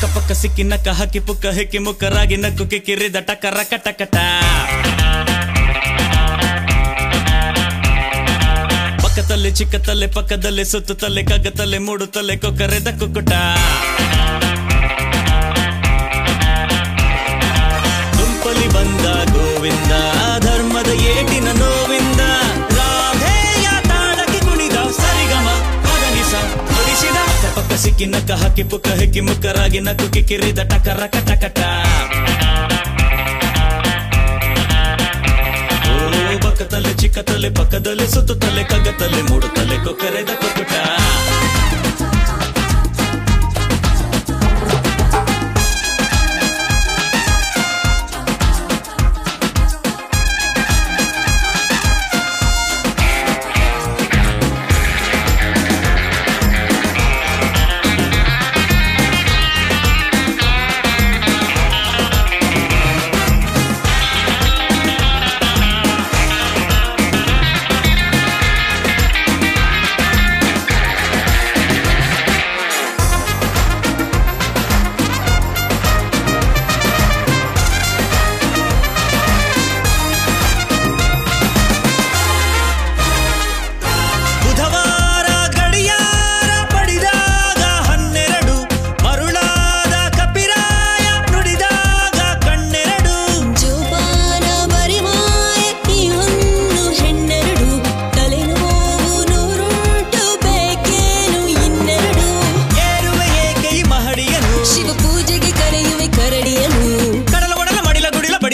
ಅಕ್ಕ ಪಕ್ಕ ಸಿಕ್ಕಿ ನಕ್ಕ ಹಕ್ಕಿ ಪುಕ್ಕ ಹಿಕ್ಕಿ ಮುಕ್ಕರಾಗಿ ನಕ್ಕು ಕಿಕ್ಕಿರಿದ ರಕ ಕಟಕಟ ಪಕ್ಕದಲ್ಲಿ ಚಿಕ್ಕತಲ್ಲೆ ಪಕ್ಕದಲ್ಲಿ ಸುತ್ತುತ್ತಲೆ ಕಗ್ಗತಲ್ಲೆ ಮೂಡುತ್ತಲೆ ಕೊಕ್ಕರೆದ ಕುಕ್ಕುಟ ಅಕ್ಕ ನಕ ಸಿಕ್ಕಿ ನಕ್ಕ ಹಾಕಿ ಪುಕ್ಕ ಹೆಕ್ಕಿ ಮುಕ್ಕರಾಗಿ ನಕ್ಕು ಕಿಕ್ಕಿರಿದ ಟಕರ ಕಟಕಟ ಪಕ್ಕದಲ್ಲೇ ಚಿಕ್ಕತಲೆ ಪಕ್ಕದಲ್ಲೇ ಸುತ್ತುತ್ತಲೆ ಕಗ್ಗತಲೆ ಮೂಡುತ್ತಲೆ ಕೊಕ್ಕರೆದ ಕುಕ್ಕುಟ.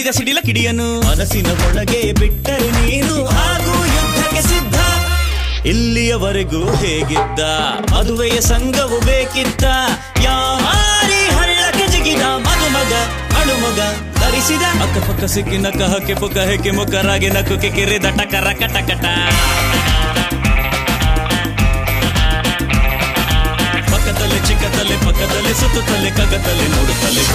ಗುಡಿಲ ಸಿಡಿಲ ಕಿಡಿಯನು. ಮನಸ್ಸಿನ ಒಳಗೆ ಬಿಟ್ಟರೆ ನೀನು ಹಾಗೂ ಯುದ್ಧಕ್ಕೆ ಸಿದ್ಧ. ಇಲ್ಲಿಯವರೆಗೂ ಹೇಗಿದ್ದ? ಮದುವೆಯ ಸಂಘವು ಬೇಕಿದ್ದ ಯಾರಿ ಹಳ್ಳಕ್ಕೆ ಜಿಗಿದ ಮದುಮಗ ಅಳುಮಗ ಧರಿಸಿದ. ಅಕ್ಕಪಕ್ಕ ಸಿಕ್ಕಿ ನಕ್ಕ ಹಕ್ಕೆ ಪುಕ್ಕ ಹೆಕ್ಕೆ ಮುಖರಾಗಿ ನಕ್ಕು ಕಿರಿದ ಟಕರ ಕಟಕಟ. ಪಕ್ಕದಲ್ಲಿ ಚಿಕ್ಕದಲ್ಲಿ ಪಕ್ಕದಲ್ಲಿ ಸುತ್ತುತ್ತಲೆ ಕಗ್ಗದಲ್ಲಿ ನೋಡುತ್ತಲೆ